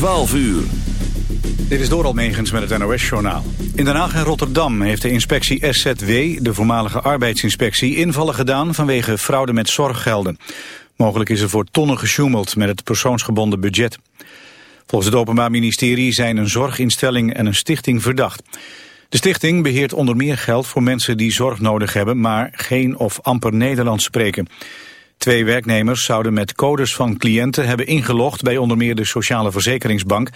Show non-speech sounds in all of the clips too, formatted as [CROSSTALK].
12 uur. Dit is Doral Megens met het NOS-journaal. In Den Haag en Rotterdam heeft de inspectie SZW, de voormalige arbeidsinspectie, invallen gedaan vanwege fraude met zorggelden. Mogelijk is er voor tonnen gesjoemeld met het persoonsgebonden budget. Volgens het Openbaar Ministerie zijn een zorginstelling en een stichting verdacht. De stichting beheert onder meer geld voor mensen die zorg nodig hebben, maar geen of amper Nederlands spreken. Twee werknemers zouden met codes van cliënten hebben ingelogd bij onder meer de Sociale Verzekeringsbank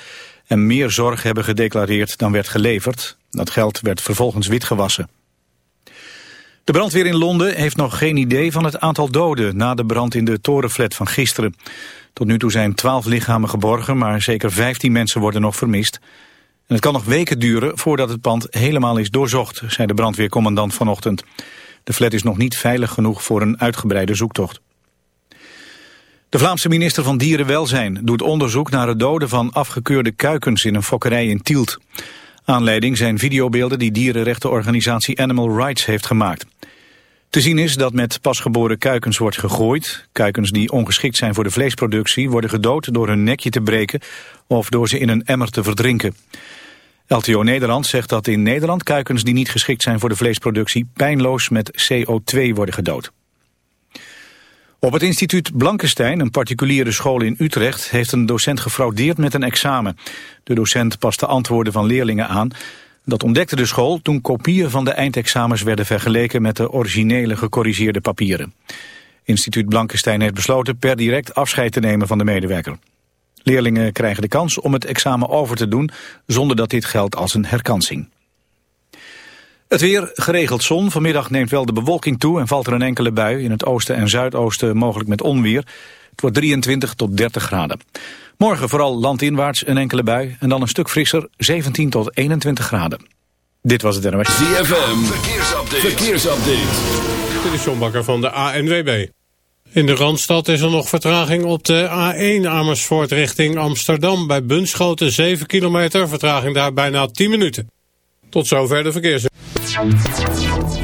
en meer zorg hebben gedeclareerd dan werd geleverd. Dat geld werd vervolgens witgewassen. De brandweer in Londen heeft nog geen idee van het aantal doden na de brand in de torenflat van gisteren. Tot nu toe zijn twaalf lichamen geborgen, maar zeker 15 mensen worden nog vermist. En het kan nog weken duren voordat het pand helemaal is doorzocht, zei de brandweercommandant vanochtend. De flat is nog niet veilig genoeg voor een uitgebreide zoektocht. De Vlaamse minister van Dierenwelzijn doet onderzoek naar het doden van afgekeurde kuikens in een fokkerij in Tielt. Aanleiding zijn videobeelden die dierenrechtenorganisatie Animal Rights heeft gemaakt. Te zien is dat met pasgeboren kuikens wordt gegooid. Kuikens die ongeschikt zijn voor de vleesproductie worden gedood door hun nekje te breken of door ze in een emmer te verdrinken. LTO Nederland zegt dat in Nederland kuikens die niet geschikt zijn voor de vleesproductie pijnloos met CO2 worden gedood. Op het instituut Blankenstein, een particuliere school in Utrecht, heeft een docent gefraudeerd met een examen. De docent paste antwoorden van leerlingen aan. Dat ontdekte de school toen kopieën van de eindexamens werden vergeleken met de originele gecorrigeerde papieren. Instituut Blankenstein heeft besloten per direct afscheid te nemen van de medewerker. Leerlingen krijgen de kans om het examen over te doen zonder dat dit geldt als een herkansing. Het weer, geregeld zon. Vanmiddag neemt wel de bewolking toe en valt er een enkele bui. In het oosten en zuidoosten mogelijk met onweer. Het wordt 23 tot 30 graden. Morgen vooral landinwaarts een enkele bui. En dan een stuk frisser, 17 tot 21 graden. Dit was het NOS. ZFM, verkeersupdate. verkeersupdate. Dit is John Bakker van de ANWB. In de Randstad is er nog vertraging op de A1 Amersfoort richting Amsterdam. Bij Bunschoten 7 kilometer, vertraging daar bijna 10 minuten. Tot zover de verkeers. ます。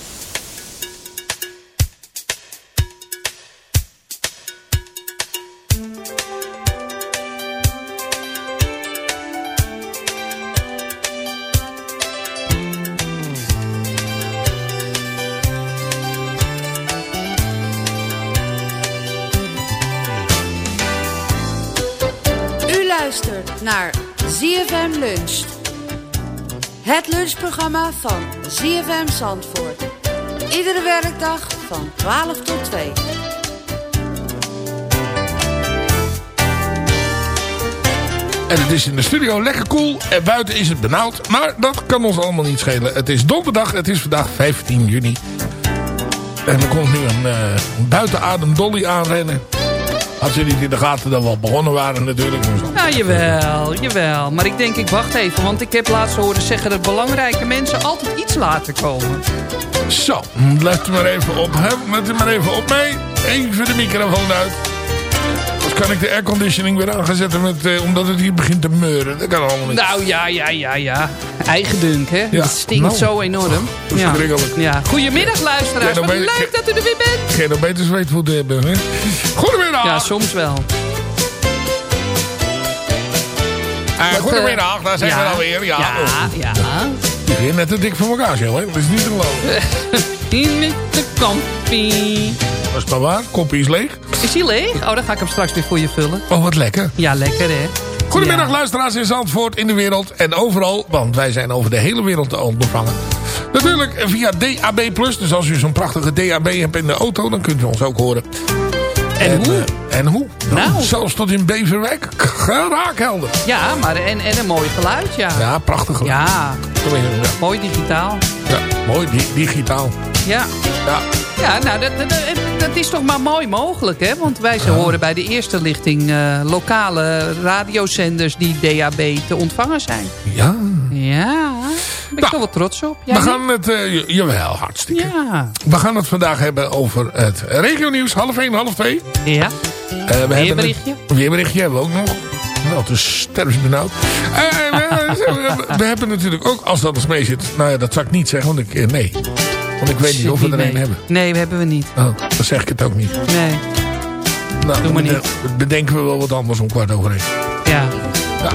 Luncht. Het lunchprogramma van ZFM Zandvoort. Iedere werkdag van 12 tot 2. En het is in de studio lekker koel. En buiten is het benauwd. Maar dat kan ons allemaal niet schelen. Het is donderdag. Het is vandaag 15 juni. En er komt nu een uh, buitenadem dolly aanrennen. Had ze niet in de gaten dat we al begonnen waren natuurlijk. Ja, jawel, jawel. Maar ik denk, ik wacht even. Want ik heb laatst horen zeggen dat belangrijke mensen altijd iets later komen. Zo, let u maar even op. Hè? Let u maar even op mee. Even de microfoon uit. Kan ik de airconditioning weer aangezetten met, eh, omdat het hier begint te meuren. Dat kan allemaal niet. Nou, ja, ja, ja, ja. Eigendunk, hè? Ja, Het stinkt nou. zo enorm. Ja. ja. Goedemiddag, luisteraars. Ja, dan Wat ben je- leuk dat u er weer bent. Geen nog beter zweetvoeten hebben, hè? Goedemiddag. Ja, soms wel. Eh, goedemiddag, daar zijn we alweer. Ja, Ja, oh, ja. die weer net te dik voor elkaar, zo, hè? Dat is niet te geloven. Hier met de kampie. Dat is maar waar. Kopje is leeg. Is hij leeg? Oh, dan ga ik hem straks weer voor je vullen. Oh, wat lekker. Ja, lekker, hè? Goedemiddag Ja. luisteraars in Zandvoort, in de wereld en overal. Want wij zijn over de hele wereld te ontvangen. Natuurlijk via DAB+. Dus als u zo'n prachtige DAB hebt in de auto, dan kunt u ons ook horen. En hoe? eh, en hoe? Nou. Zelfs tot in Beverwijk. Raakhelder. Ja, maar en, en een mooi geluid, ja. Ja, prachtig. geluid. Ja, Ja, mooi digitaal. ja, mooi, di- digitaal. Ja. Ja. Ja, nou, dat, dat, dat is toch maar mooi mogelijk, hè? Want wij ze horen bij de eerste lichting eh, lokale radiozenders die DAB te ontvangen zijn. ja. Ja, daar ben ik Nou, toch wel trots op. Jij We gaan het, eh, jawel, hartstikke. Ja, We gaan het vandaag hebben over het regionieuws. Half 1, half 2. ja. Uh, we hebben Weerberichtje? Een, weerberichtje hebben we ook nog. Nou, het is sterfsbenauwd. Uh, [LAUGHS] we, hebben natuurlijk ook, als dat eens mee zit... Nou ja, dat zou ik niet zeggen, want ik... nee. Want ik weet niet of we er een hebben. Nee, we hebben we niet. Oh, dan zeg ik het ook niet. Nee, Nou, Doe maar niet. bede- bedenken we wel wat anders om kwart over één. ja. Ja.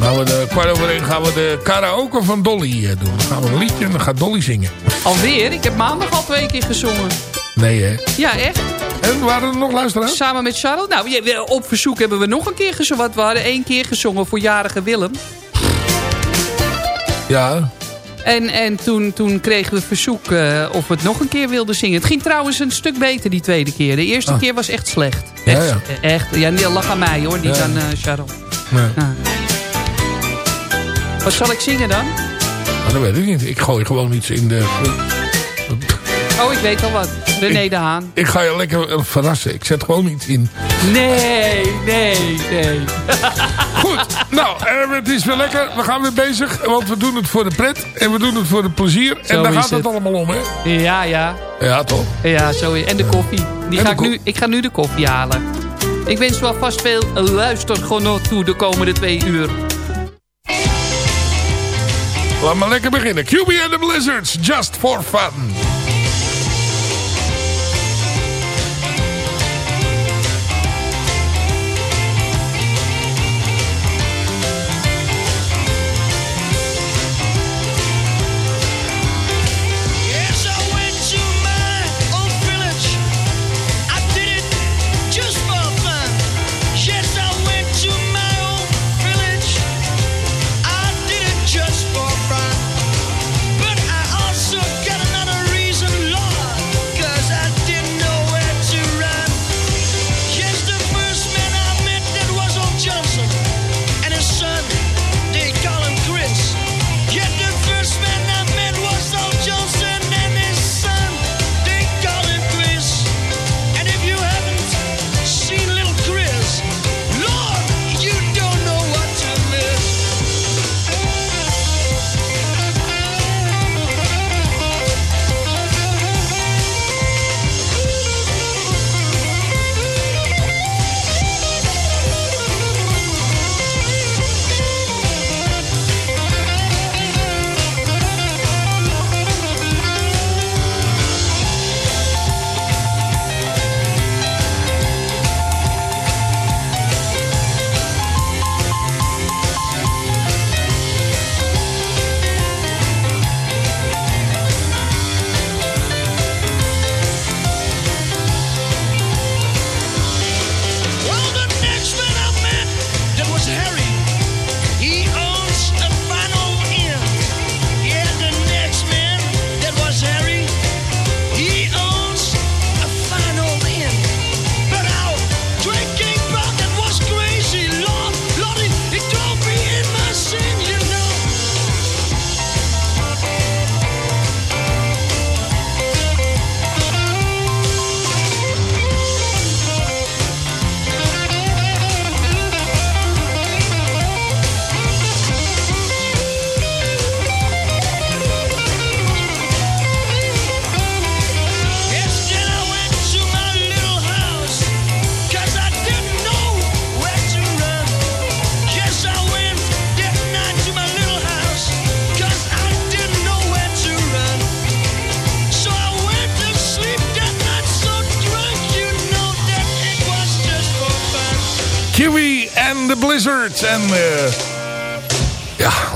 Gaan we de, kwart over één gaan we de karaoke van Dolly eh, doen. Dan gaan we een liedje en dan gaat Dolly zingen. Alweer? Ik heb maandag al twee keer gezongen. Nee, hè? Ja, echt? En waren er nog luisteraars? Samen met Charlotte. Nou, op verzoek hebben we nog een keer gezongen. Want we hadden één keer gezongen voor jarige Willem. Ja. En, en toen, toen kregen we verzoek eh, of we het nog een keer wilden zingen. Het ging trouwens een stuk beter die tweede keer. De eerste Ah. keer was echt slecht. Ja, Echt, ja. echt. Ja, niet lach aan mij hoor, niet Ja. aan eh Charlotte. Nee. Wat zal ik zingen dan? Maar dat weet ik niet. Ik gooi gewoon iets in de... Oh, ik weet al wat. René de Haan. Ik ga je lekker eh, verrassen. Ik zet gewoon iets in. Nee, nee, nee. [LAUGHS] Goed. nou, eh, het is weer lekker. We gaan weer bezig. Want we doen het voor de pret. En we doen het voor de plezier. Zo en daar gaat het, het. allemaal om, hè? Ja, ja. Ja, toch? Ja, zo is En de koffie. Die En ga ik, nu, ik ga nu de koffie halen. Ik wens u alvast veel luistergenot toe de komende twee uur. Laat maar lekker beginnen. QB and the Blizzards. Just for fun.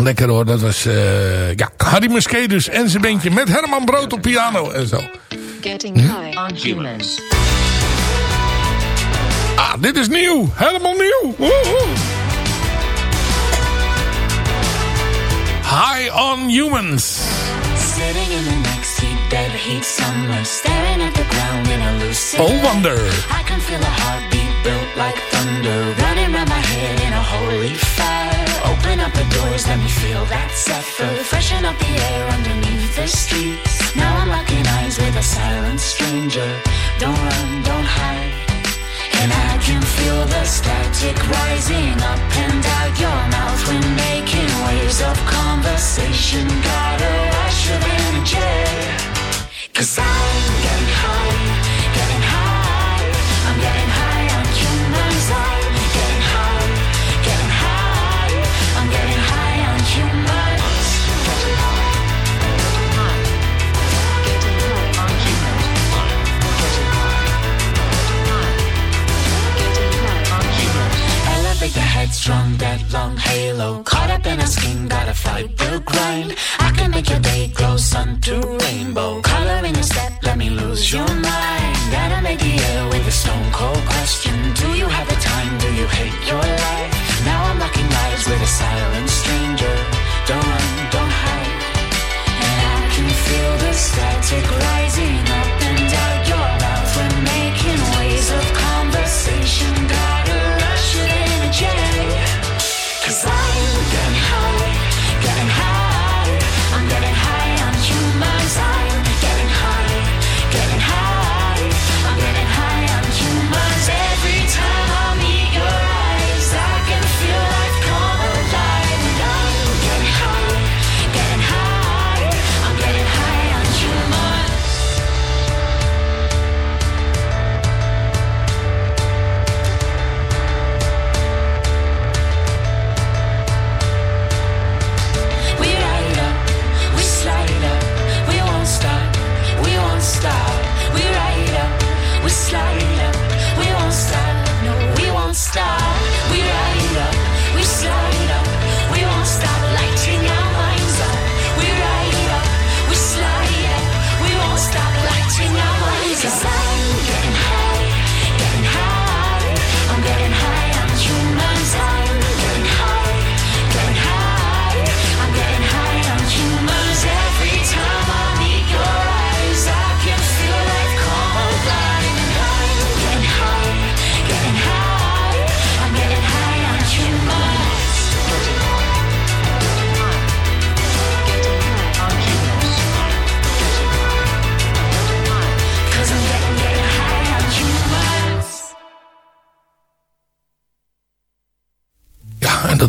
Lekker hoor. Dat was uh, ja, Harry Musquedus en zijn bandje met Herman Brood op piano en zo. Getting high on humans. Ah, dit is nieuw. Helemaal nieuw. Woehoe. High on Humans. Sitting in the next seat, dead heat summer, staring at the ground in a lucid. Oh wonder. I can feel a heartbeat built like thunder, running around my head in a holy fire. Open up the doors, let me feel that zephyr, freshen up the air underneath the streets. Now I'm locking eyes with a silent stranger. Don't run, don't hide. And I can feel the static rising up and out your mouth when making waves of conversation.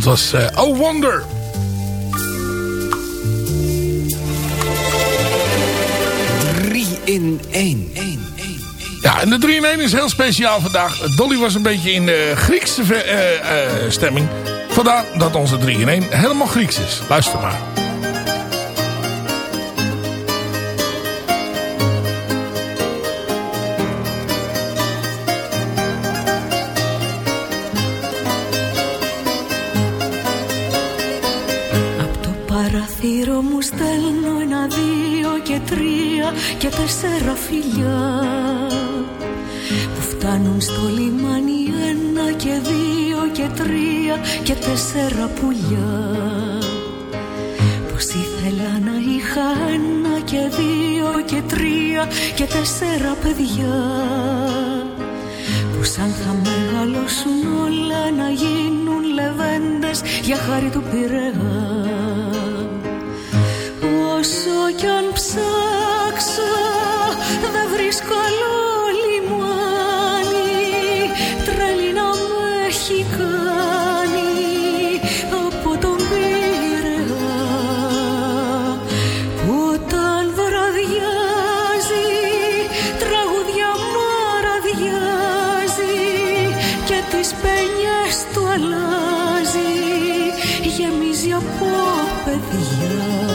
Was Oh Wonder. Drie in één. Ja, en de 3 in 1 is heel speciaal vandaag. Dolly was een beetje in de Griekse eh, eh, stemming. Vandaar dat onze 3 in 1 helemaal Grieks is. Luister maar. Και τέσσερα φιλιά που φτάνουν στο λιμάνι ένα και δύο και τρία και τέσσερα πουλιά. Πως ήθελα να είχα ένα και δύο και τρία και τέσσερα παιδιά. Που σαν θα μεγαλώσουν όλα να γίνουν λεβέντες για χάρη του Πειραιά Όσο κι αν ψάξω любов повела.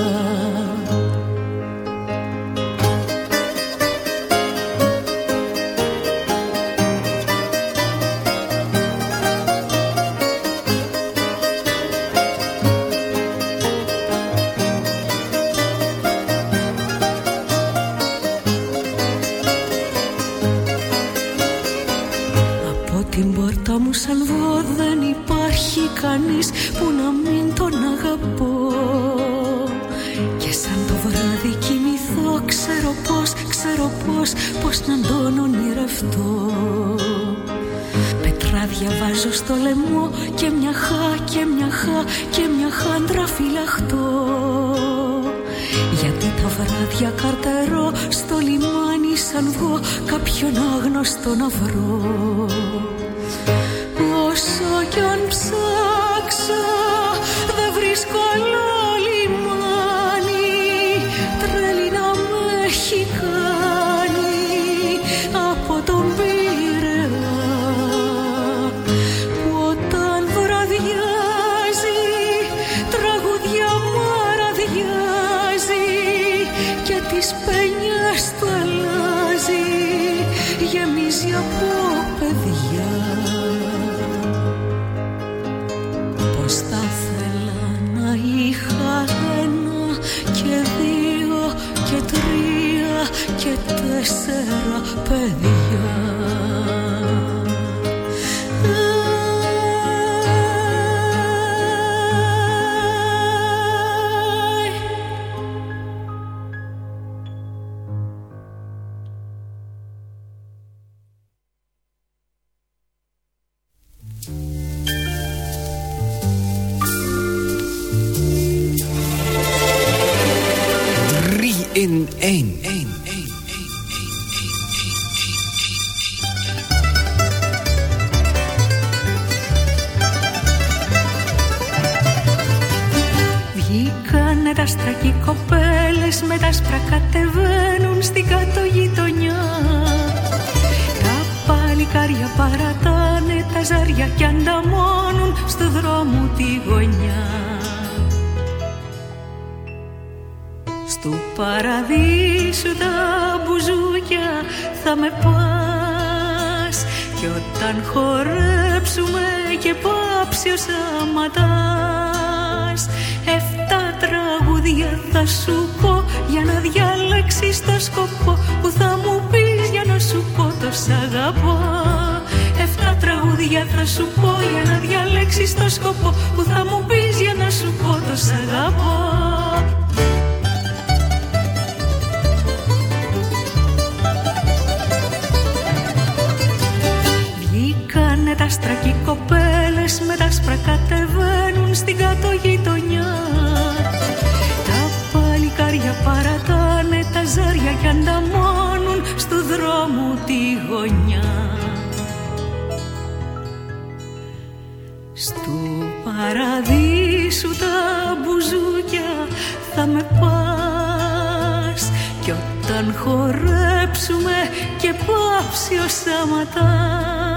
Κι όταν χορέψουμε και πάψει ο σαματάς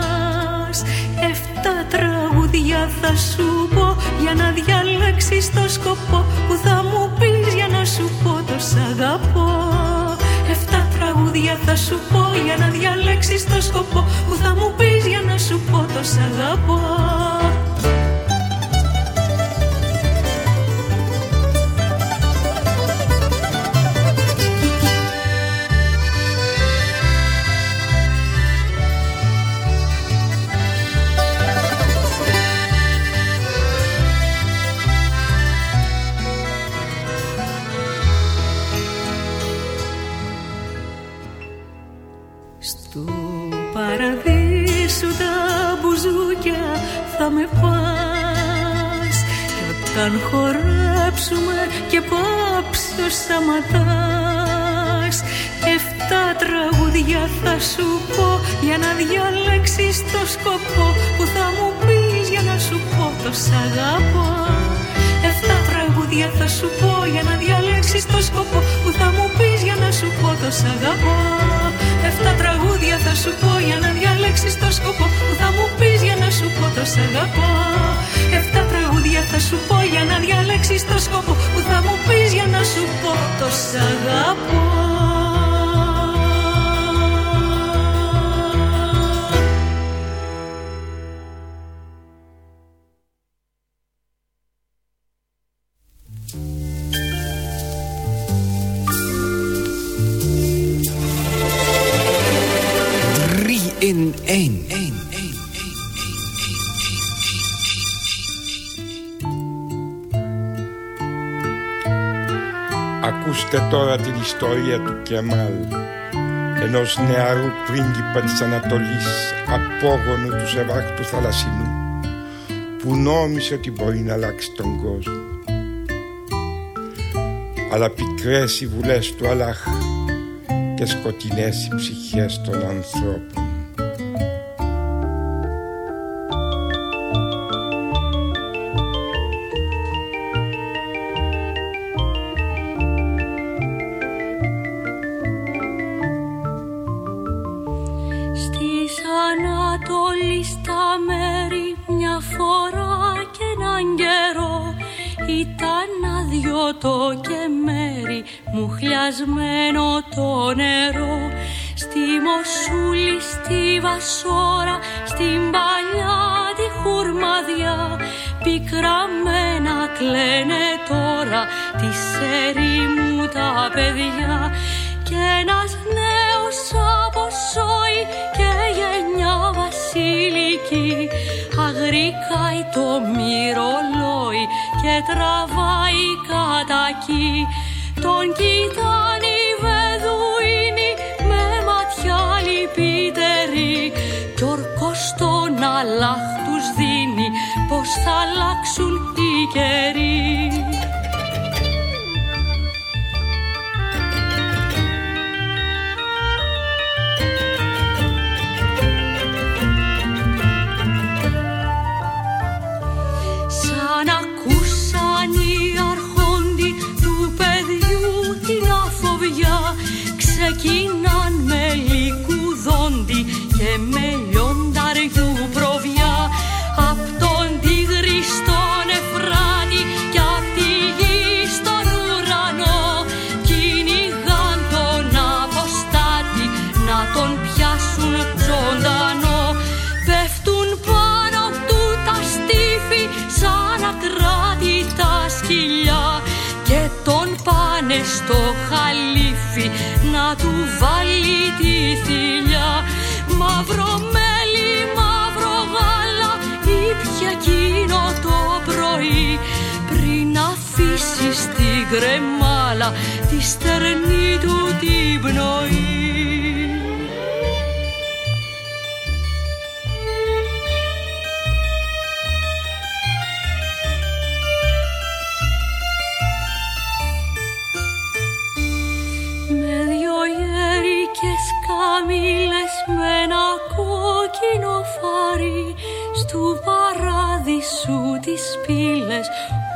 Εφτά τραγούδια θα σου πω για να διαλέξεις το σκοπό Που θα μου πεις για να σου πω το σ' αγαπώ. Εφτά τραγούδια θα σου πω για να διαλέξεις το σκοπό Που θα μου πεις για να σου πω το σ' αγαπώ Κι όταν χορέψουμε και πάψει ο σαματάς Εφτά τραγούδια θα σου πω για να διαλέξεις το σκοπό Που θα μου πεις για να σου πω το σ' αγαπώ. Εφτά τραγούδια θα σου πω για να διαλέξεις το σκοπό Που θα μου πεις για να σου πω το σ' αγαπώ. Εφτά τραγούδια θα σου πω για να διαλέξεις το σκοπό Που θα μου πεις για να σου πω το σ' αγαπώ. Εφτά τραγούδια θα σου πω για να διαλέξεις το σκοπό Που θα μου πεις για να σου πω το σ' αγαπώ Ακούστε τώρα την ιστορία του Κεμάλ. ενός νεαρού πρίγκιπας της Ανατολής απόγονου του Σεβάχτου Θαλασσινού που νόμισε ότι μπορεί να αλλάξει τον κόσμο. Αλλά πικρές οι βουλές του Αλλάχ και σκοτεινές οι ψυχές των ανθρώπων. Και τραβάει κατακί τον κοιτάνε οι βεδουίνοι με ματιά λυπητερή. Κι ορκός τον αλάχ τους δίνει πως θα αλλάξουν οι καιροί του βάλει τη θηλιά. Μαύρο μέλι, μαύρο γάλα ήπια εκείνο το πρωί. Πριν αφήσεις στην κρεμάλα τη στερνή του την πνοή Στου παράδεισου τις πύλες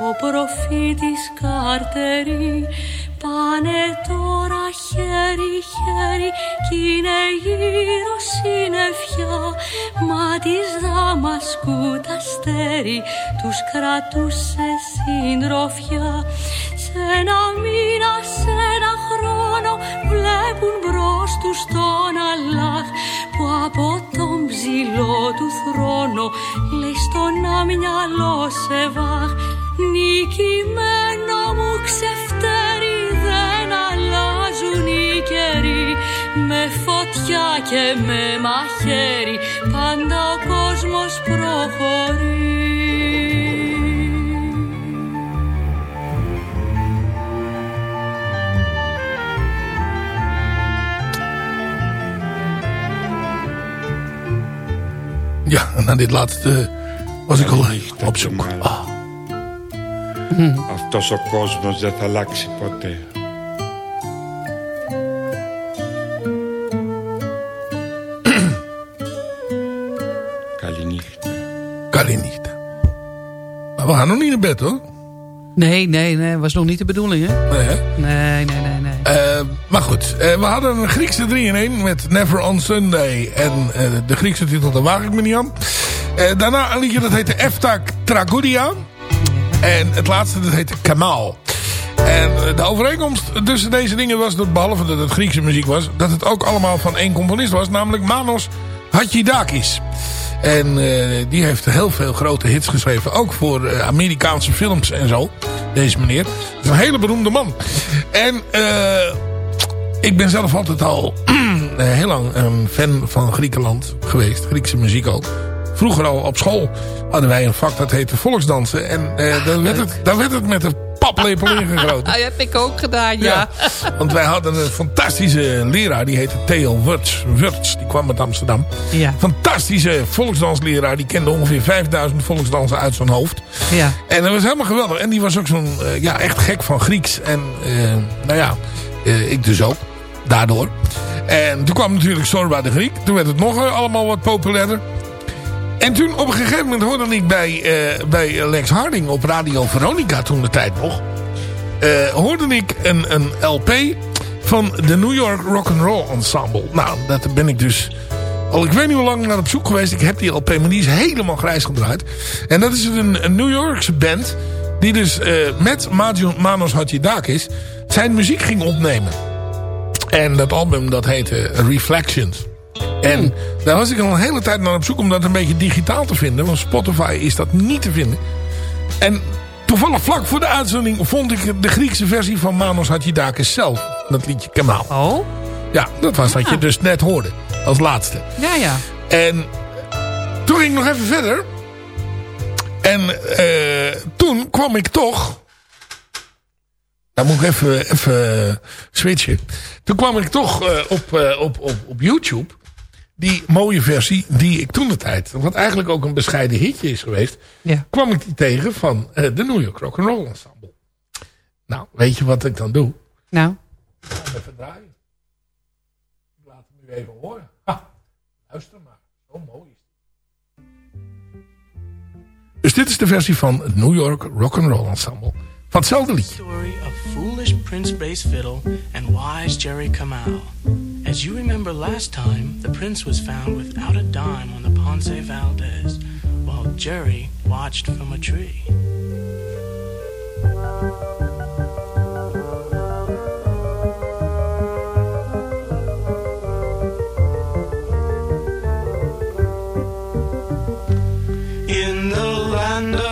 ο προφήτης Καρτερή Πάνε τώρα χέρι-χέρι κι είναι γύρω συννεφιά. Μα της Δαμασκού τα αστέρι τους κρατούσε συντροφιά. Σ' ένα μήνα, σε ένα χρόνο βλέπουν μπρος τους τον Αλλάχ που από τον ψηλό του θρόνο λέει στον αμυαλό σε βάχ Νικημένο μου ξεφτέρι δεν αλλάζουν οι καιροί. Με φωτιά και με μαχαίρι πάντα ο κόσμος προχωρεί Ja, en na dit laatste was ik al op zoek. Ah. Αυτός ο κόσμος δεν θα αλλάξει ποτέ. Καληνύχτα. Kalinichta. Maar we gaan nog niet naar bed hoor. Nee, nee, nee. Was nog niet de bedoeling, hè? Nee, hè? Nee, nee, nee, nee. Eh, maar goed, eh, we hadden een Griekse 3 in 1 met Never on Sunday. En eh, de Griekse titel, daar waag ik me niet aan. Eh, daarna een liedje dat heette Eftak Tragudia. En het laatste dat heette Kamal. En de overeenkomst tussen deze dingen was, dat behalve dat het Griekse muziek was... dat het ook allemaal van één componist was, namelijk Manos Hadjidakis. En die heeft heel veel grote hits geschreven. Ook voor Amerikaanse films en zo. Deze meneer. Het is een hele beroemde man. En ik ben zelf altijd al [CLEARS THROAT] eh, heel lang een fan van Griekenland geweest. Griekse muziek ook. Vroeger al op school hadden wij een vak dat heette volksdansen. En eh, dan, werd het, werd het met de paplepel [LAUGHS] ingegoten. Dat heb ik ook gedaan, ja. Want wij hadden een fantastische leraar. Die heette Theo Wurts. Wurts. Die kwam uit Amsterdam. Ja. Fantastische volksdansleraar. Die kende ongeveer 5000 volksdansen uit zijn hoofd. Ja. En dat was helemaal geweldig. En die was ook zo'n, eh, ja, echt gek van Grieks. En, eh, nou ja, eh, ik dus ook. Daardoor. En toen kwam natuurlijk Zorba de Griek. Toen werd het nog eh, allemaal wat populairder. En toen op een gegeven moment hoorde ik bij, eh, bij Lex Harding op Radio Veronica toen de tijd nog. eh, hoorde ik een, een LP van de New York Rock'n'Roll Ensemble. Nou, dat ben ik dus al ik weet niet hoe lang naar op zoek geweest. Ik heb die LP, maar die is helemaal grijs gedraaid. En dat is een, een New Yorkse band die dus met Manos Hadjidakis zijn muziek ging opnemen. En dat album dat heette Reflections. En daar was ik al een hele tijd naar op zoek om dat een beetje digitaal te vinden. Want Spotify is dat niet te vinden. En toevallig vlak voor de uitzending vond ik de Griekse versie van Manos Hadjidakis zelf. Dat liedje Kemaal. Oh? Ja, dat was wat je dus net hoorde. Als laatste. Ja, ja. En toen ging ik nog even verder. En eh, toen kwam ik toch... Dan moet ik even, even switchen. Toen kwam ik toch eh, op, eh, op, op, op YouTube... die mooie versie die ik toen de tijd... wat eigenlijk ook een bescheiden hitje is geweest... Ja. kwam ik die tegen van eh, de New York Rock'n'Roll Ensemble. Nou, weet je wat ik dan doe? Nou. Ik ga hem even draaien. Ik laat hem nu even horen. Ha, luister maar. Zo mooi is het. Dus dit is de versie van het New York Rock'n'Roll Ensemble. Van hetzelfde liedje. story of foolish Prince Bass Fiddle and wise Jerry Kamal. As you remember last time, the prince was found without a dime on the Ponce Valdez, while Jerry watched from a tree. In the land of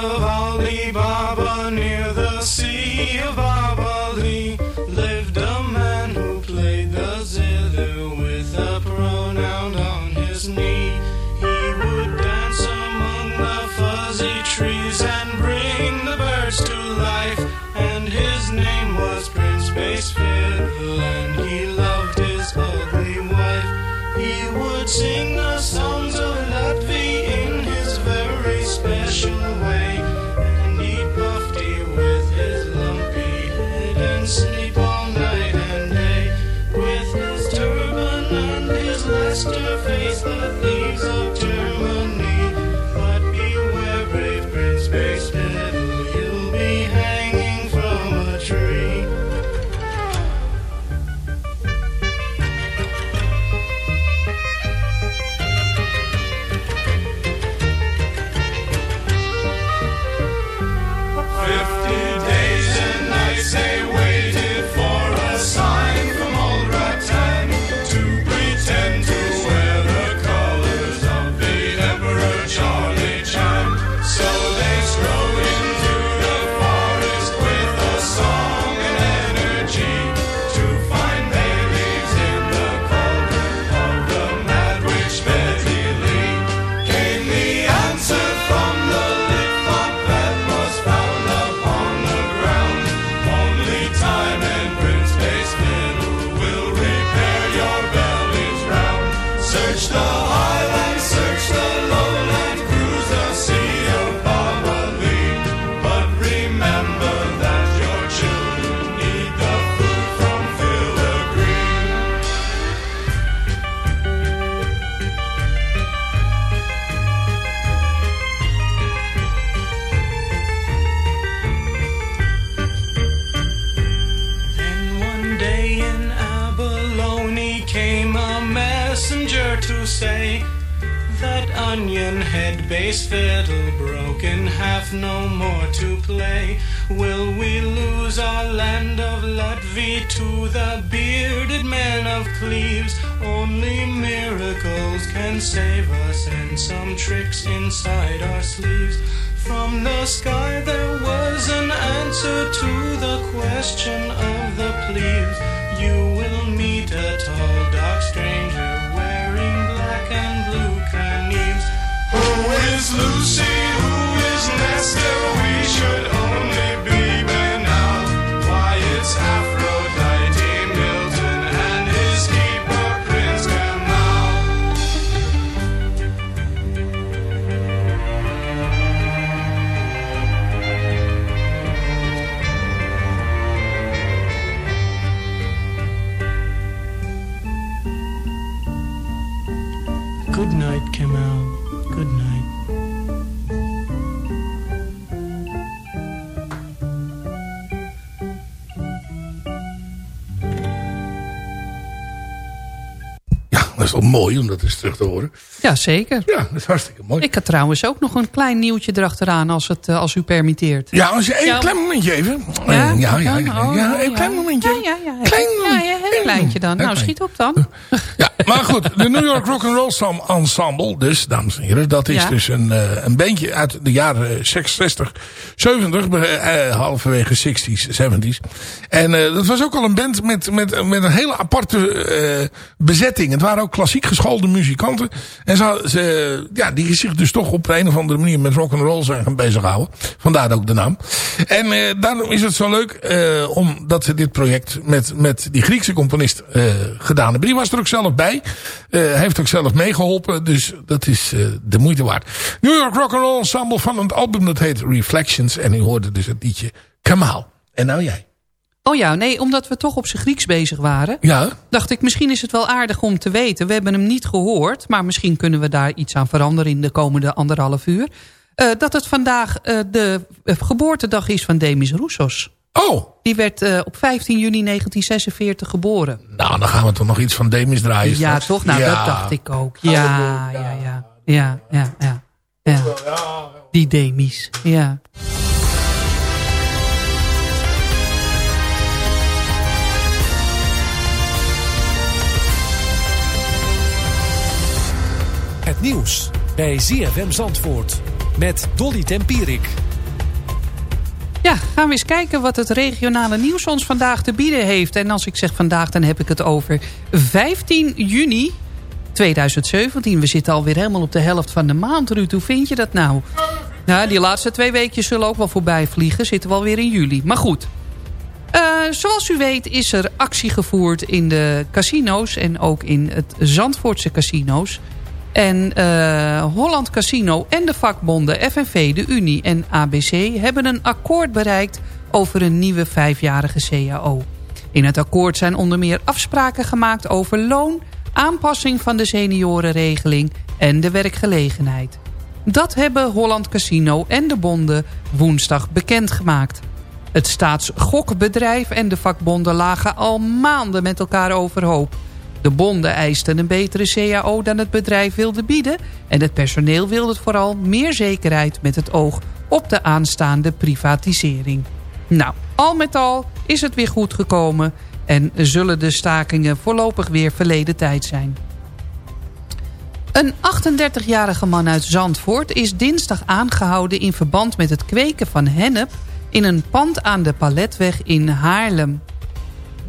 day in Abalone came a messenger to say that onion head bass fiddle broken half, no more to play. Will we lose our land of Latvia to the bearded men of Cleves? Only miracles can save us, and some tricks inside our sleeves. From the sky there was an answer to the question of the plebes. You will meet a tall, dark stranger wearing black and blue caneves. Who is Lucy? Who is Nestor? We should Dat is wel mooi om dat eens terug te horen. Ja, zeker. Ja, dat is hartstikke mooi. Ik had trouwens ook nog een klein nieuwtje erachteraan als, het, eh, als u permitteert. Ja, als je een Ja. klein momentje even. Ja, ja, ja, ja, ja, Oh, een klein momentje. Klein, heel kleintje dan. Nou, schiet op dan. Ja, maar goed, de New York Rock and Roll Sam- Ensemble, dus dames en heren, dat is Ja. dus een, eh, een bandje uit de jaren 60, 70, eh, halverwege 60s, 70s. En eh, dat was ook al een band met, met, met een hele aparte eh, bezetting. Het waren ook klassiek geschoolde muzikanten. En ze, ze, ja, die zich dus toch op een of andere manier met rock and roll zijn gaan bezighouden. Vandaar ook de naam. En daarom is het zo leuk, omdat ze dit project met, met die Griekse componist eh, gedaan hebben. Die was er ook zelf bij. Eh, heeft ook zelf meegeholpen. Dus dat is eh, de moeite waard. New York Rock and Roll Ensemble van het album dat heet Reflections. En u hoorde dus het liedje Kamal. En nou jij. Oh ja, nee, omdat we toch op zijn Grieks bezig waren... Ja. dacht ik, misschien is het wel aardig om te weten. We hebben hem niet gehoord, maar misschien kunnen we daar iets aan veranderen... in de komende anderhalf uur. Dat het vandaag de geboortedag is van Demis Roussos. Oh. Die werd eh, op 15 juni 1946 geboren. Nou, dan gaan we toch nog iets van Demis draaien Ja, straks. toch? Nou, Ja. dat dacht ik ook. Ja, ja, ja. Ja, ja, ja. ja. Die Demis, ja. Het nieuws bij ZFM Zandvoort met Dolly Tempierik. Ja, gaan we eens kijken wat het regionale nieuws ons vandaag te bieden heeft. En als ik zeg vandaag, dan heb ik het over 15 juni 2017. We zitten alweer helemaal op de helft van de maand, Ruud. Hoe vind je dat nou? Nou, die laatste twee weekjes zullen ook wel voorbij vliegen. Zitten we alweer in juli. Maar goed. Eh, zoals u weet is er actie gevoerd in de casino's... en ook in het Zandvoortse casino's. En eh, Holland Casino en de vakbonden FNV, de Unie en ABC... hebben een akkoord bereikt over een nieuwe vijfjarige CAO. In het akkoord zijn onder meer afspraken gemaakt over loon... aanpassing van de seniorenregeling en de werkgelegenheid. Dat hebben Holland Casino en de bonden woensdag bekendgemaakt. Het staatsgokbedrijf en de vakbonden lagen al maanden met elkaar overhoop. De bonden eisten een betere CAO dan het bedrijf wilde bieden... en het personeel wilde vooral meer zekerheid met het oog op de aanstaande privatisering. Nou, al met al is het weer goed gekomen... en zullen de stakingen voorlopig weer verleden tijd zijn. Een 38-jarige man uit Zandvoort is dinsdag aangehouden... in verband met het kweken van hennep in een pand aan de Paletweg in Haarlem.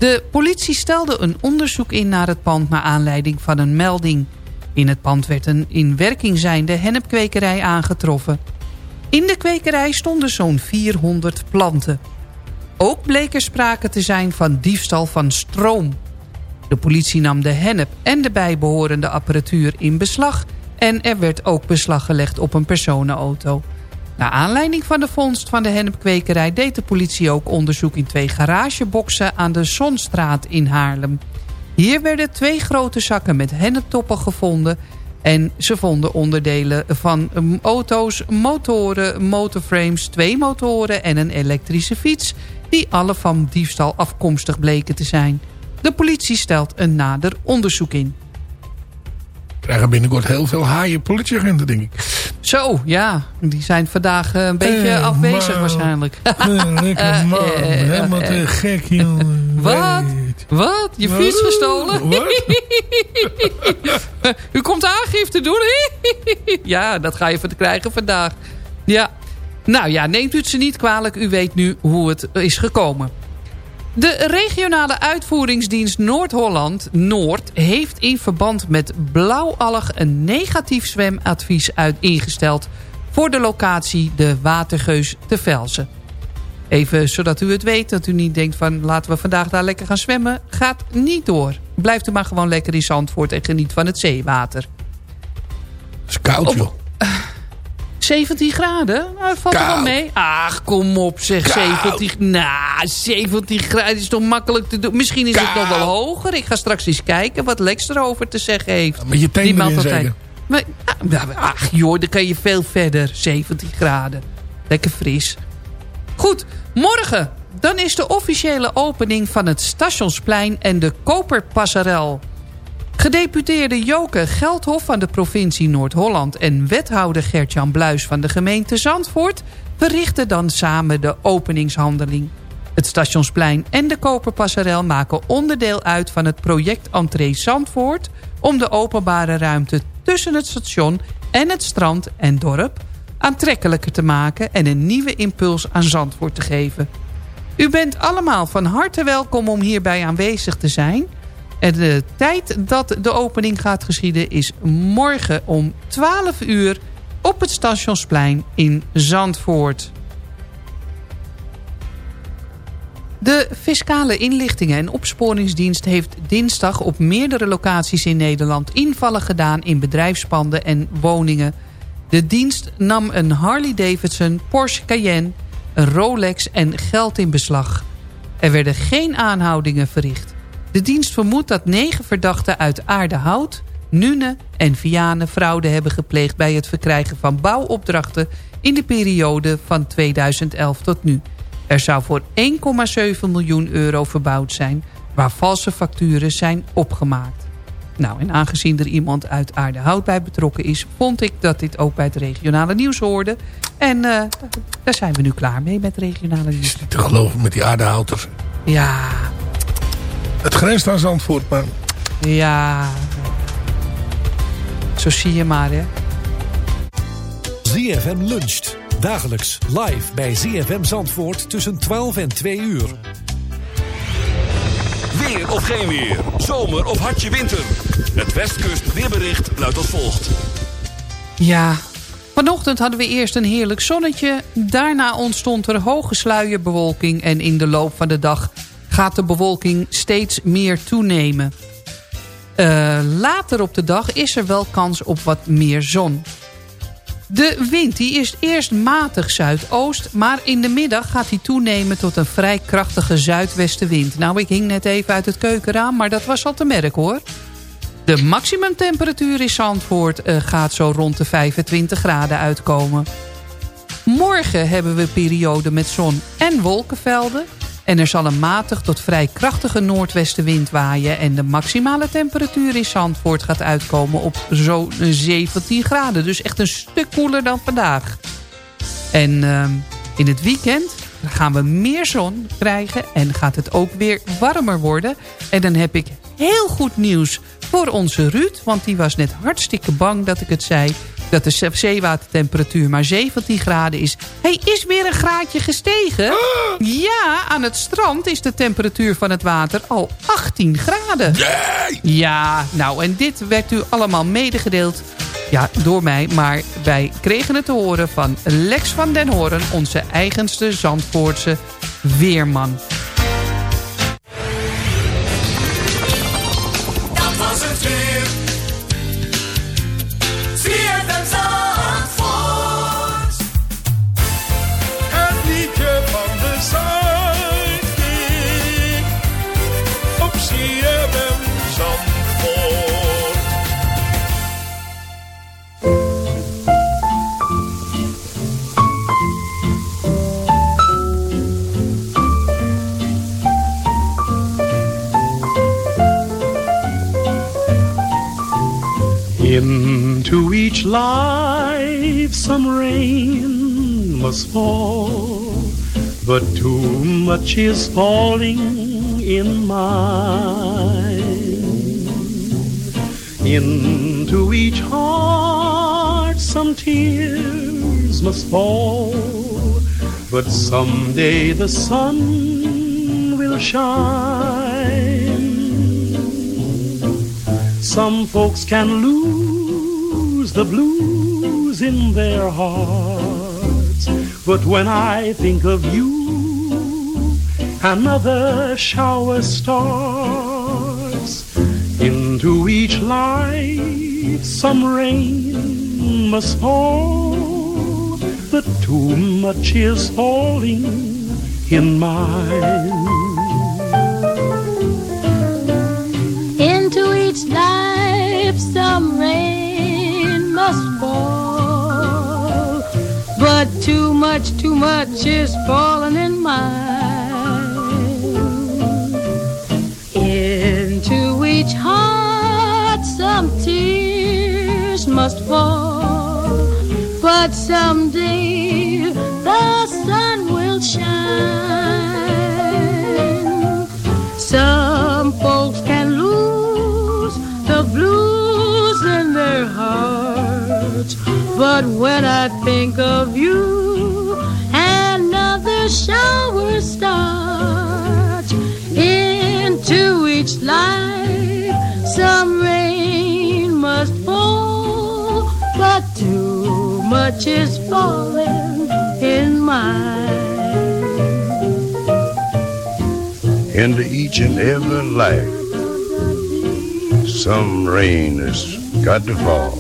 De politie stelde een onderzoek in naar het pand... naar aanleiding van een melding. In het pand werd een in werking zijnde hennepkwekerij aangetroffen. In de kwekerij stonden zo'n 400 planten. Ook bleek er sprake te zijn van diefstal van stroom. De politie nam de hennep en de bijbehorende apparatuur in beslag... en er werd ook beslag gelegd op een personenauto. Naar aanleiding van de vondst van de hennepkwekerij... deed de politie ook onderzoek in twee garageboxen aan de Zonstraat in Haarlem. Hier werden twee grote zakken met henneptoppen gevonden... en ze vonden onderdelen van auto's, motoren, motorframes... twee motoren en een elektrische fiets... die alle van diefstal afkomstig bleken te zijn. De politie stelt een nader onderzoek in. Krijgen binnenkort heel veel haaien politieagenten, denk ik. Zo, ja. Die zijn vandaag eh, een beetje Eh, afwezig man. waarschijnlijk. [LAUGHS] Eh, lekker man. Eh, eh, Helemaal eh, te gek, jongen. Wat? Wat? Je fiets gestolen? [LAUGHS] U komt aangifte doen? [LAUGHS] ja, dat ga je krijgen vandaag. Ja. Nou ja, neemt u het ze niet kwalijk. U weet nu hoe het is gekomen. De regionale uitvoeringsdienst Noord-Holland, Noord... heeft in verband met blauwalg een negatief zwemadvies uit ingesteld... voor de locatie de Watergeus te Velsen. Even zodat u het weet, dat u niet denkt van... laten we vandaag daar lekker gaan zwemmen. Gaat niet door. Blijft u maar gewoon lekker in Zandvoort en geniet van het zeewater. Het is koud, joh. 17 graden? Nou, valt er wel mee. Ach, kom op zeg. 17, nou, 17 graden is toch makkelijk te doen. Misschien is het nog wel hoger. Ik ga straks eens kijken wat Lex erover te zeggen heeft. Je Die altijd- zeker? Maar, ah, ach joh, dan kan je veel verder. 17 graden. Lekker fris. Goed, morgen. Dan is de officiële opening van het Stationsplein en de Koperpasserel. Gedeputeerde Joke Geldhof van de provincie Noord-Holland... en wethouder Gert-Jan Bluis van de gemeente Zandvoort... verrichten dan samen de openingshandeling. Het Stationsplein en de Koperpasserel maken onderdeel uit van het project Entree Zandvoort... om de openbare ruimte tussen het station en het strand en dorp... aantrekkelijker te maken en een nieuwe impuls aan Zandvoort te geven. U bent allemaal van harte welkom om hierbij aanwezig te zijn... De tijd dat de opening gaat geschieden is morgen om 12 uur op het Stationsplein in Zandvoort. De Fiscale Inlichtingen en Opsporingsdienst heeft dinsdag op meerdere locaties in Nederland invallen gedaan in bedrijfspanden en woningen. De dienst nam een Harley-Davidson, Porsche Cayenne, een Rolex en geld in beslag. Er werden geen aanhoudingen verricht. De dienst vermoedt dat negen verdachten uit Aardehout, Nune en Vianen fraude hebben gepleegd bij het verkrijgen van bouwopdrachten in de periode van 2011 tot nu. Er zou voor 1,7 miljoen euro verbouwd zijn waar valse facturen zijn opgemaakt. Nou, en aangezien er iemand uit Aardehout bij betrokken is... vond ik dat dit ook bij het regionale nieuws hoorde. En uh, daar zijn we nu klaar mee met het regionale nieuws. Is niet te geloven met die aardehouters. Ja, Het grenst aan Zandvoort, maar... ja. Zo zie je maar, hè. ZFM luncht. Dagelijks live bij ZFM Zandvoort tussen 12 en 2 uur. Weer of geen weer. Zomer of hartje winter. Het Westkust weerbericht luidt als volgt. Ja, vanochtend hadden we eerst een heerlijk zonnetje. Daarna ontstond er hoge sluierbewolking. En in de loop van de dag gaat de bewolking steeds meer toenemen. Eh, later op de dag is er wel kans op wat meer zon. De wind die is eerst matig zuidoost, maar in de middag gaat die toenemen tot een vrij krachtige zuidwestenwind. Nou, ik hing net even uit het keukenraam, maar dat was al te merk hoor. De maximumtemperatuur in Zandvoort uh, gaat zo rond de 25 graden uitkomen. Morgen hebben we periode met zon en wolkenvelden. En er zal een matig tot vrij krachtige noordwestenwind waaien... en de maximale temperatuur in Zandvoort gaat uitkomen op zo'n 17 graden. Dus echt een stuk koeler dan vandaag. En uh, in het weekend gaan we meer zon krijgen en gaat het ook weer warmer worden. En dan heb ik heel goed nieuws voor onze Ruud. Want die was net hartstikke bang dat ik het zei dat de zeewatertemperatuur maar 17 graden is. Hij is weer een graadje gestegen. Ja, aan het strand is de temperatuur van het water al 18 graden. Ja, nou en dit werd u allemaal medegedeeld ja, door mij, maar wij kregen het te horen van Lex van den Hoorn, onze eigenste Zandvoortse weerman. Must fall, but too much is falling in mine. Into each heart some tears must fall, but someday the sun will shine. Some folks can lose the blues in their hearts. But when I think of you, another shower starts. Into each life, some rain must fall. But too much is falling in mine. Into each life some rain too much, too much is falling in mine. Into each heart some tears must fall, but someday but when I think of you, another shower starts into each life. Some rain must fall, but too much is falling in mine. into each and every life. Some rain has got to fall,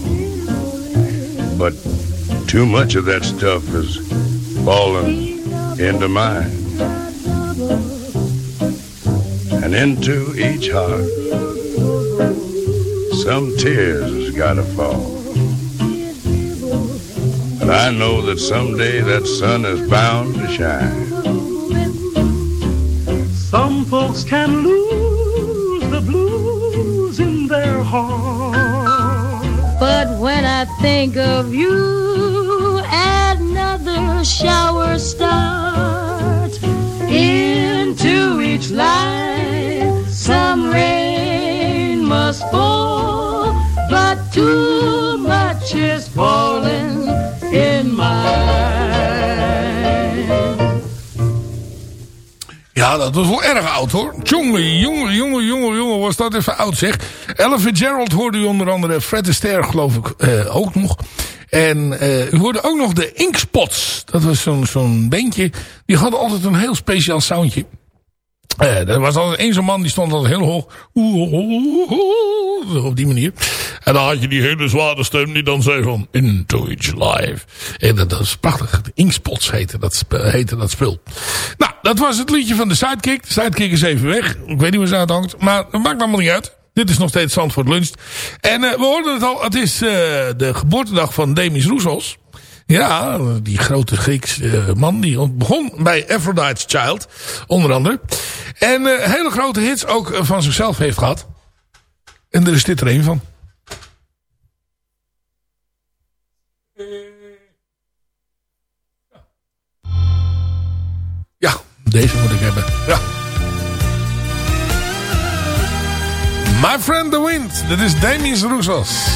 too much of that stuff has fallen into mine and into each heart. Some tears has got to fall. But I know that someday that sun is bound to shine. Some folks can lose the blues in their heart. But when I think of you, starts into each life. Some rain must fall, but too much is falling in mine. Ja, dat was wel erg oud hoor. Jongen, jongen, jongen, jongen, jongen, was dat even oud zeg. Ella Fitzgerald hoorde u onder andere. Fred Astaire geloof ik eh, ook nog. En eh, u hoorde ook nog de Inkspots. Dat was zo'n zo'n bandje. Die hadden altijd een heel speciaal soundje. Eh, er was altijd één zo'n man die stond altijd heel hoog. Oeh, oeh, oeh, op die manier. En dan had je die hele zware stem die dan zei van Into Each Life. En dat, is prachtig. De Inkspots heette dat, heette dat spul. Nou, dat was het liedje van de Sidekick. De Sidekick is even weg. Ik weet niet waar ze uithangt. Maar dat maakt allemaal niet uit. Dit is nog steeds Zandvoort Lunch. En eh, we hoorden het al. Het is eh, de geboortedag van Demis Roussos. Ja, die grote Grieks eh, man. Die begon bij Aphrodite's Child. Onder andere. En hele grote hits ook van zichzelf heeft gehad. En er is dit er een van. Ja, deze moet ik hebben. Ja. My Friend the Wind. Dit is Demis Roussos.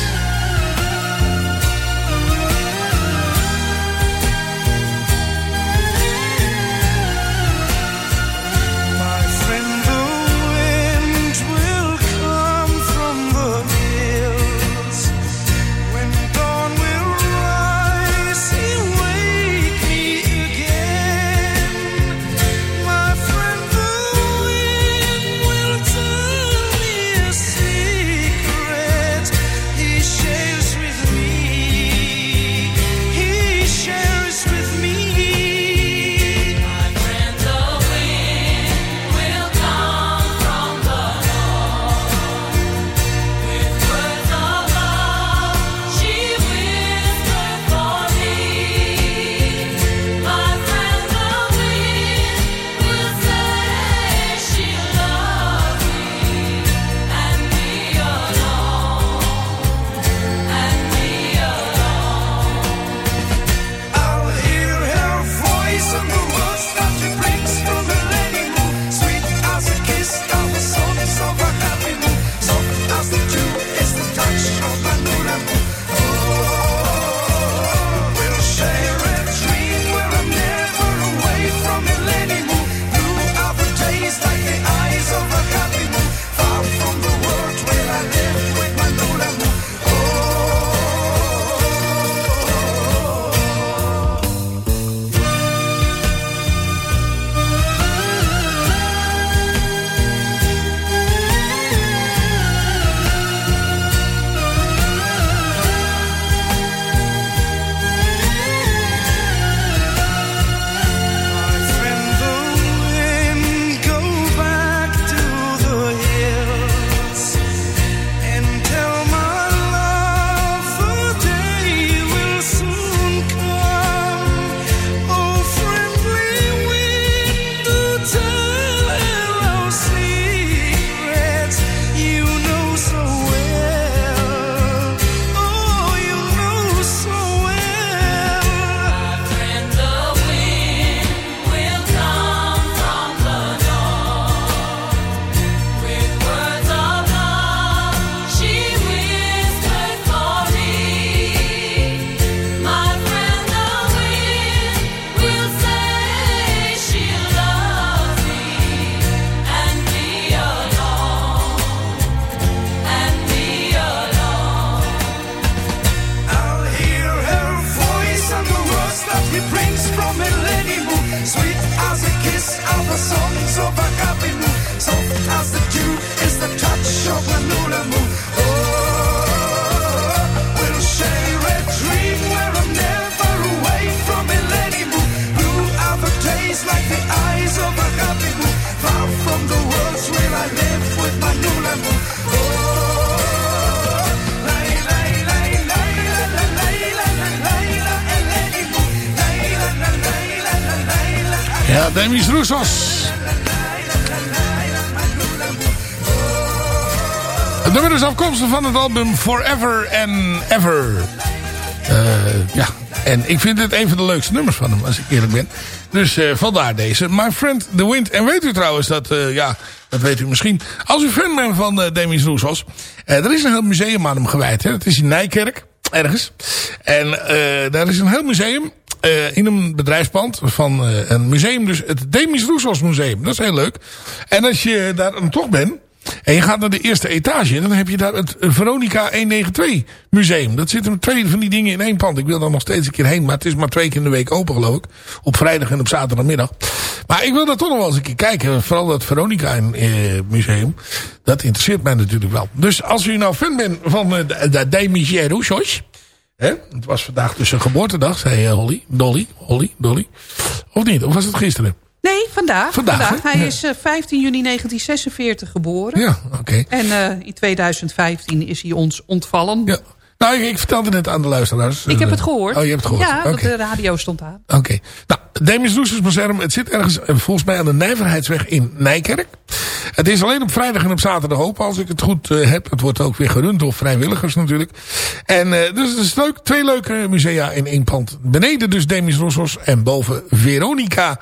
Roussos. Het nummer is afkomstig van het album Forever and Ever. Eh, ja, en ik vind het een van de leukste nummers van hem, als ik eerlijk ben. Dus eh, vandaar deze. My Friend The Wind. En weet u trouwens dat, eh, ja, dat weet u misschien. Als u fan bent van uh, Demis Roussos. er is een heel museum aan hem gewijd. Hè? Het is in Nijkerk, ergens. En daar is een heel museum. In een bedrijfspand van een museum. Dus het Demis Roussos Museum. Dat is heel leuk. En als je daar dan toch bent. En je gaat naar de eerste etage dan heb je daar het Veronica 192 museum. Dat zitten twee van die dingen in één pand. Ik wil daar nog steeds een keer heen, maar het is maar twee keer in de week open geloof ik. Op vrijdag en op zaterdagmiddag. Maar ik wil daar toch nog wel eens een keer kijken. Vooral dat Veronica eh, museum. Dat interesseert mij natuurlijk wel. Dus als u nou fan bent van de, de Roussos. Hè? Het was vandaag dus een geboortedag, zei uh, Holly. Dolly, Holly, Dolly. Of niet? Of was het gisteren? Nee, vandaag. Vandaag? Hij Ja. is eh, 15 juni 1946 geboren. Ja, oké. En eh, in 2015 is hij ons ontvallen. Ja. Nou, ik, ik vertelde net aan de luisteraars. Ik heb het gehoord. Oh, je hebt het gehoord. Ja, dat de radio stond aan. Oké. Nou, Demis Roussos Museum, het zit ergens eh, volgens mij aan de Nijverheidsweg in Nijkerk. Het is alleen op vrijdag en op zaterdag open, als ik het goed eh, heb. Het wordt ook weer gerund door vrijwilligers natuurlijk. En eh, dus het is leuk. Twee leuke musea in één pand. Beneden dus Demis Roussos en boven Veronica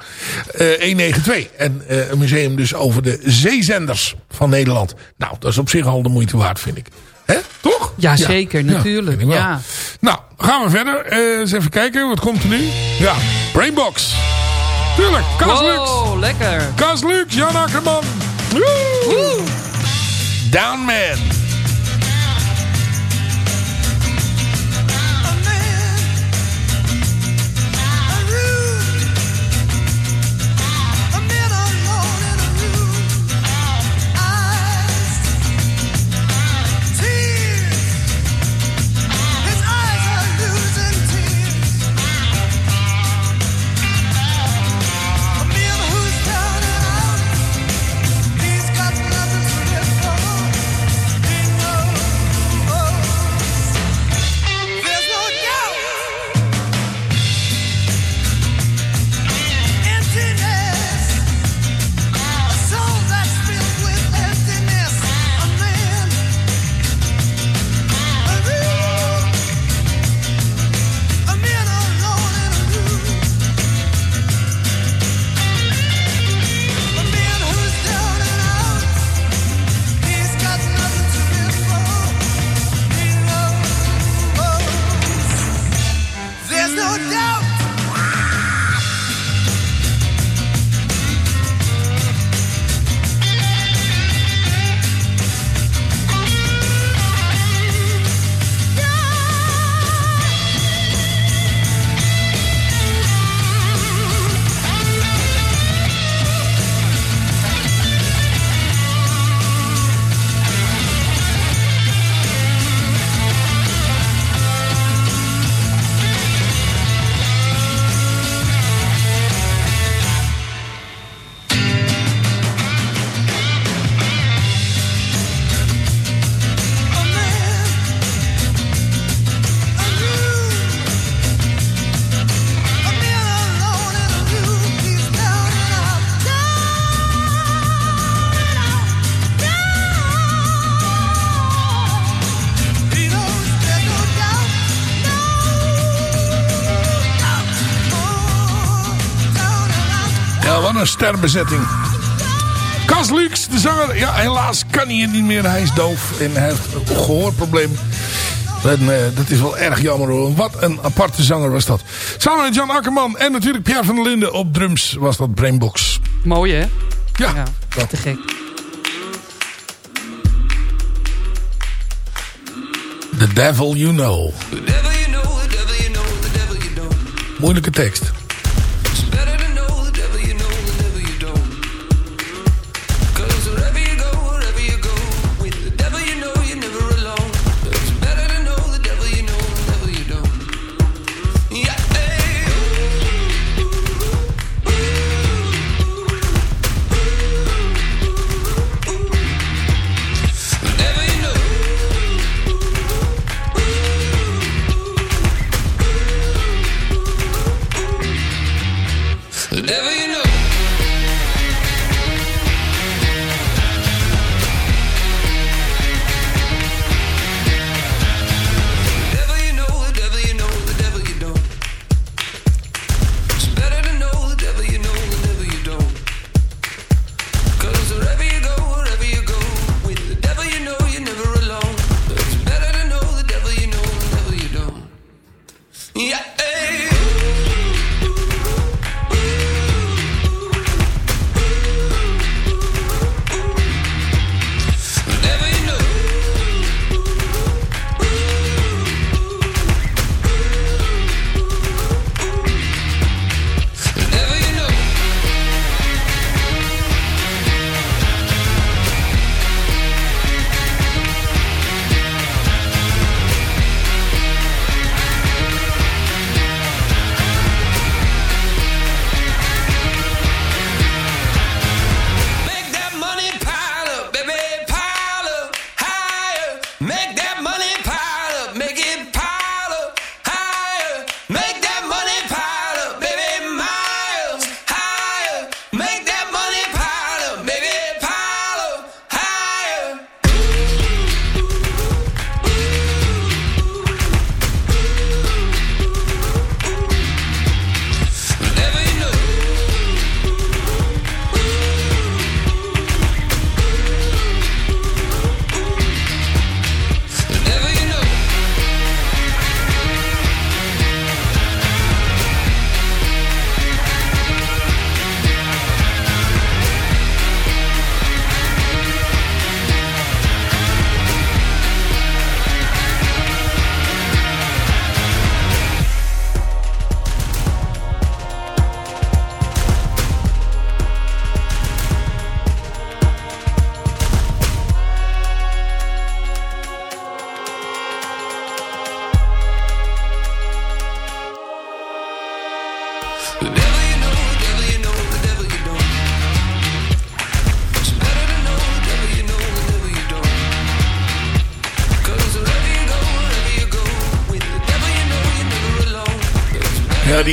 eh 192. En eh, een museum dus over de zeezenders van Nederland. Nou, dat is op zich al de moeite waard, vind ik. Hè? Toch? Ja, zeker, natuurlijk. Ja. Nou, gaan we verder. Eh, eens even kijken, wat komt er nu? Ja, Brainbox. Tuurlijk, Cas Lux. Wow, lekker. Cas Lux, Jan Akkerman. Woe! Down Man. Sterbezetting. Cas Lux, de zanger. Ja, helaas kan hij het niet meer. Hij is doof en hij heeft een gehoorprobleem. En, eh, dat is wel erg jammer hoor. Wat een aparte zanger was dat. Samen met Jan Akkerman en natuurlijk Pierre van der Linden op drums was dat Brainbox. Mooi, hè? Ja, ja te gek. The Devil You Know. Moeilijke tekst. Whatever you know,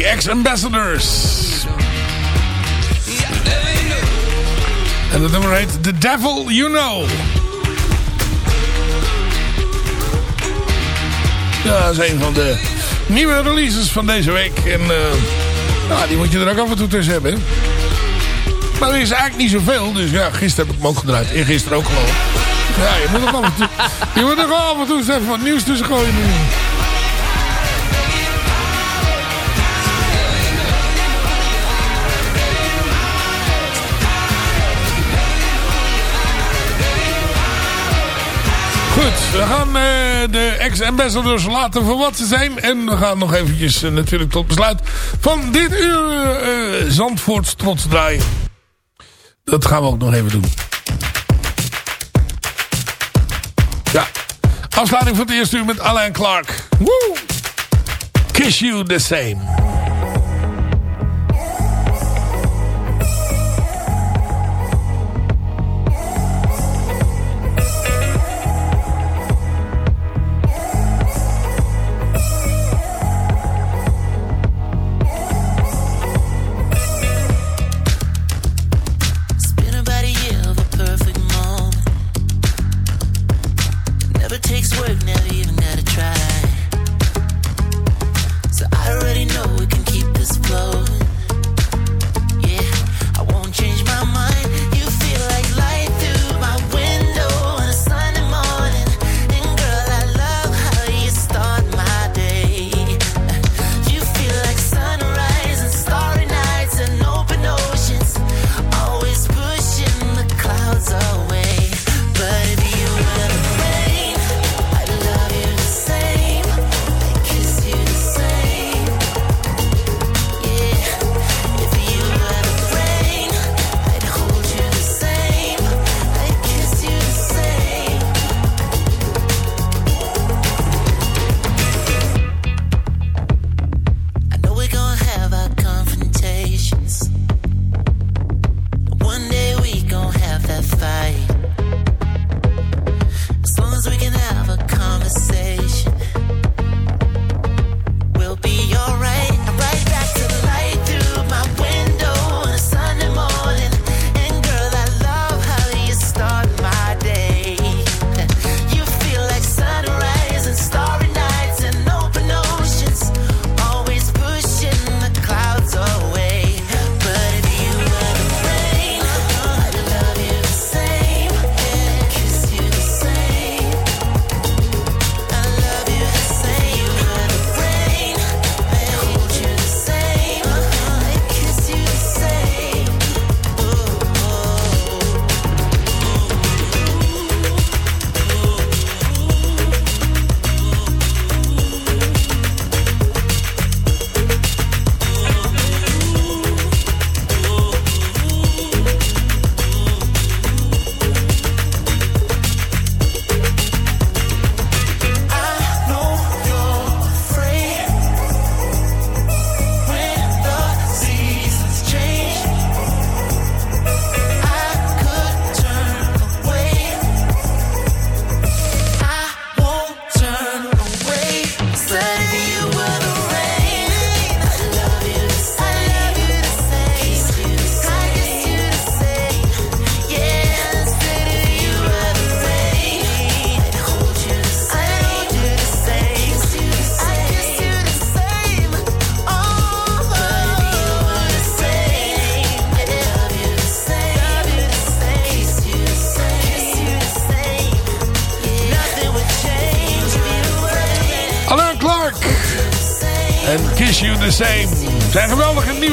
ex-ambassadors. En het nummer heet The Devil You Know. Ja, dat is een van de nieuwe releases van deze week. En eh, ja, die moet je er ook af en toe tussen hebben. Maar er is eigenlijk niet zoveel. Dus ja, gisteren heb ik hem ook gedraaid. En gisteren ook gewoon. Ja, je moet er af en toe, je moet er af en toe eens even wat nieuws tussen gooien. We gaan eh, de ex-ambassadors laten voor wat ze zijn. En we gaan nog eventjes eh, natuurlijk tot besluit van dit uur eh Zandvoorts trots draaien. Dat gaan we ook nog even doen. Ja, afsluiting van het eerste uur met Alain Clark. Woo! Kiss you the same. Never takes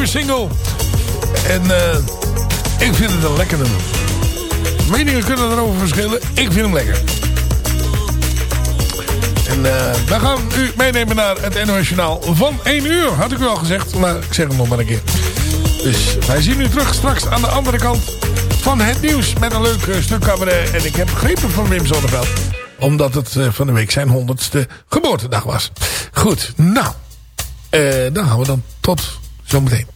single. En eh, ik vind het een lekker nummer. Meningen kunnen erover verschillen. Ik vind hem lekker. En eh, we gaan u meenemen naar het NOS Journaal van 1 uur. Had ik u al gezegd, maar ik zeg hem nog maar een keer. Dus wij zien u terug straks aan de andere kant van het nieuws. Met een leuk eh, stuk cabaret. En ik heb begrepen van Wim Zonneveld. Omdat het van de week zijn honderdste geboortedag was. Goed, nou. dan gaan we dan tot zometeen.